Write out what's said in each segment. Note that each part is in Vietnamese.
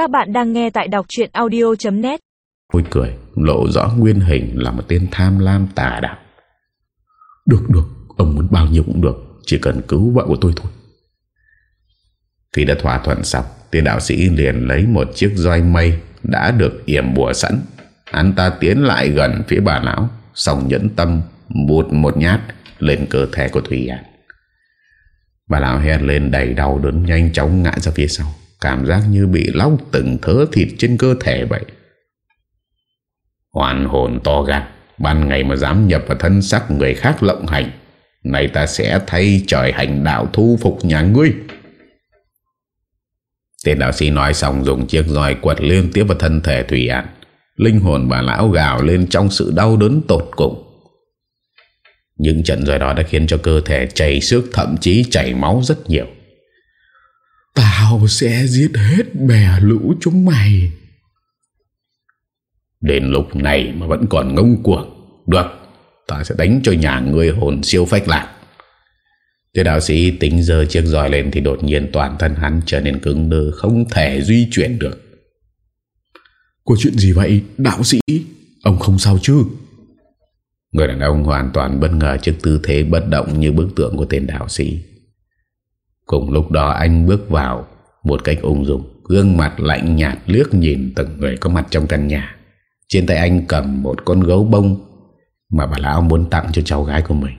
Các bạn đang nghe tại đọc chuyện audio.net Môi cười, lộ rõ nguyên hình là một tên tham lam tà đạo. Được được, Ông muốn bao nhiêu cũng được, Chỉ cần cứu vợ của tôi thôi. Khi đã thỏa thuận xong, Tiên đạo sĩ liền lấy một chiếc roi mây Đã được yểm bùa sẵn. Hắn ta tiến lại gần phía bà lão Xong nhẫn tâm Bụt một nhát lên cơ thể của Thùy An. Bà lão hét lên đầy đau đớn nhanh chóng ngã ra phía sau. Cảm giác như bị lóc từng thớ thịt trên cơ thể vậy. Hoàn hồn to gan, Ban ngày mà dám nhập vào thân sắc người khác lộng hành Này ta sẽ thay trời hành đạo thu phục nhà ngươi. Tên đạo sĩ nói xong dùng chiếc roi quật liên tiếp vào thân thể Thủy An. Linh hồn bà lão gào lên trong sự đau đớn tột cùng. Những trận roi đó đã khiến cho cơ thể chảy xước, thậm chí chảy máu rất nhiều. Tao sẽ giết hết bè lũ chúng mày. Đến lúc này mà vẫn còn ngông cuồng. Được, ta sẽ đánh cho nhà ngươi hồn siêu phách lạc. Thế đạo sĩ tính giờ chiếc roi lên thì đột nhiên toàn thân hắn trở nên cứng đơ không thể duy chuyển được. Có chuyện gì vậy, đạo sĩ? Ông không sao chứ? Người đàn ông hoàn toàn bất ngờ trước tư thế bất động như bức tượng của tên đạo sĩ. Cùng lúc đó anh bước vào một cách ung dung, gương mặt lạnh nhạt liếc nhìn từng người có mặt trong căn nhà. Trên tay anh cầm một con gấu bông mà bà lão muốn tặng cho cháu gái của mình.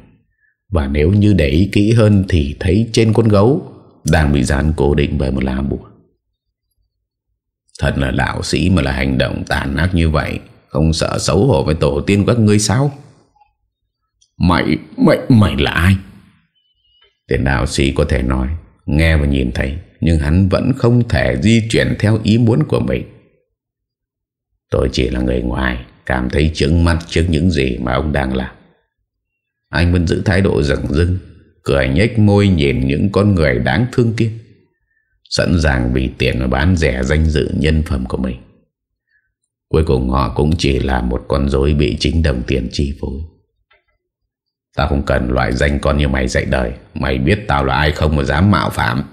Và nếu như để ý kỹ hơn thì thấy trên con gấu đang bị dán cố định bởi một lá bùa. Thật là đạo sĩ mà là hành động tàn ác như vậy, không sợ xấu hổ với tổ tiên các ngươi sao? Mày, mày, mày là ai? Tên đạo sĩ có thể nói, nghe và nhìn thấy, nhưng hắn vẫn không thể di chuyển theo ý muốn của mình. Tôi chỉ là người ngoài, cảm thấy chứng mắt trước những gì mà ông đang làm. Anh vẫn giữ thái độ rừng rưng, cười nhếch môi nhìn những con người đáng thương kia. Sẵn sàng vì tiền mà bán rẻ danh dự nhân phẩm của mình. Cuối cùng họ cũng chỉ là một con rối bị chính đồng tiền chi phối. Tao không cần loại danh con như mày dạy đời. Mày biết tao là ai không mà dám mạo phạm.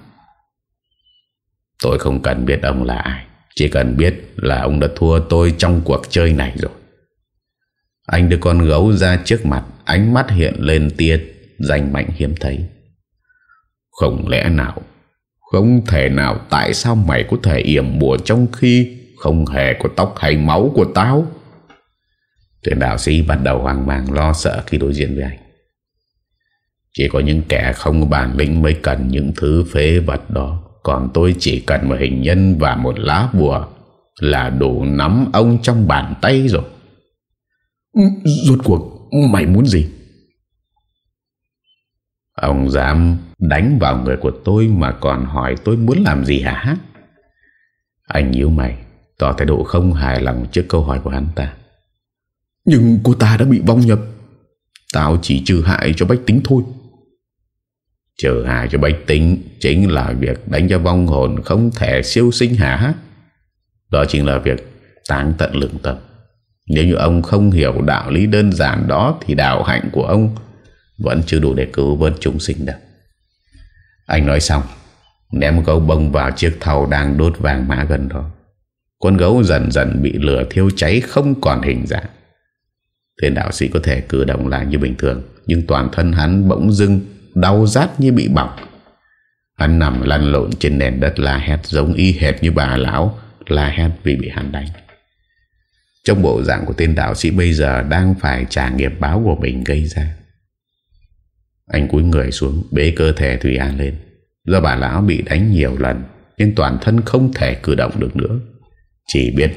Tôi không cần biết ông là ai. Chỉ cần biết là ông đã thua tôi trong cuộc chơi này rồi. Anh đưa con gấu ra trước mặt. Ánh mắt hiện lên tia Danh mạnh hiếm thấy. Không lẽ nào? Không thể nào. Tại sao mày có thể yểm bùa Trong khi không hề có tóc hay máu của tao? Tuyển đạo sĩ bắt đầu hoang mang, lo sợ khi đối diện với anh chỉ có những kẻ không bản lĩnh mới cần những thứ phế vật đó. Còn tôi chỉ cần một hình nhân và một lá bùa Là đủ nắm ông trong bàn tay rồi. Ừ, Rốt cuộc mày muốn gì? Ông dám đánh vào người của tôi Mà còn hỏi tôi muốn làm gì hả? Anh yêu mày Tỏ thái độ không hài lòng trước câu hỏi của hắn ta. Nhưng cô ta đã bị vong nhập. Tao chỉ trừ hại cho bách tính thôi Trừ hại cho bách tính, Chính là việc đánh cho vong hồn Không thể siêu sinh hả? Đó chính là việc tán tận lương tâm. Nếu như ông không hiểu đạo lý đơn giản đó, Thì đạo hạnh của ông Vẫn chưa đủ để cứu vớt chúng sinh đâu Anh nói xong, Ném gấu bông vào chiếc thầu Đang đốt vàng mã gần đó. Con gấu dần dần bị lửa thiêu cháy Không còn hình dạng. Tên đạo sĩ có thể cử động lại như bình thường, Nhưng toàn thân hắn bỗng dưng Đau rát như bị bỏng. Hắn nằm lăn lộn trên nền đất la hét Giống y hệt như bà lão, La hét vì bị hắn đánh. Trong bộ dạng của tên đạo sĩ bây giờ Đang phải trả nghiệp báo của mình gây ra. Anh cúi người xuống, Bế cơ thể Thùy An lên. Do bà lão bị đánh nhiều lần, nên toàn thân không thể cử động được nữa. Chỉ biết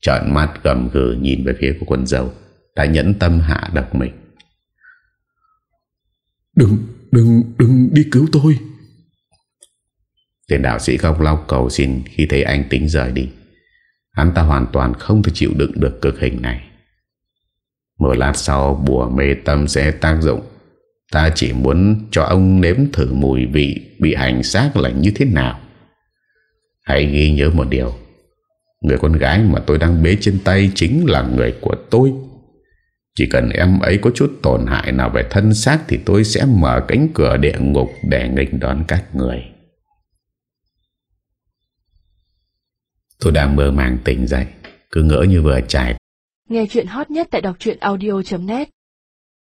Trợn mắt gầm gừ nhìn về phía của quân dâu, Đã nhẫn tâm hạ độc mình. Đừng Đừng, đừng đi cứu tôi. Tên đạo sĩ khóc lóc cầu xin Khi thấy anh tính rời đi. Hắn ta hoàn toàn không thể chịu đựng được cực hình này. Một lát sau bùa mê tâm sẽ tác dụng. Ta chỉ muốn cho ông nếm thử mùi vị Bị hành xác là như thế nào. Hãy ghi nhớ một điều. Người con gái mà tôi đang bế trên tay Chính là người của tôi chỉ cần em ấy có chút tổn hại nào về thân xác Thì tôi sẽ mở cánh cửa địa ngục Để nghịch đón các người. Tôi đang mơ màng tỉnh dậy, Cứ ngỡ như vừa trải. Nghe chuyện hot nhất tại đọc audio.net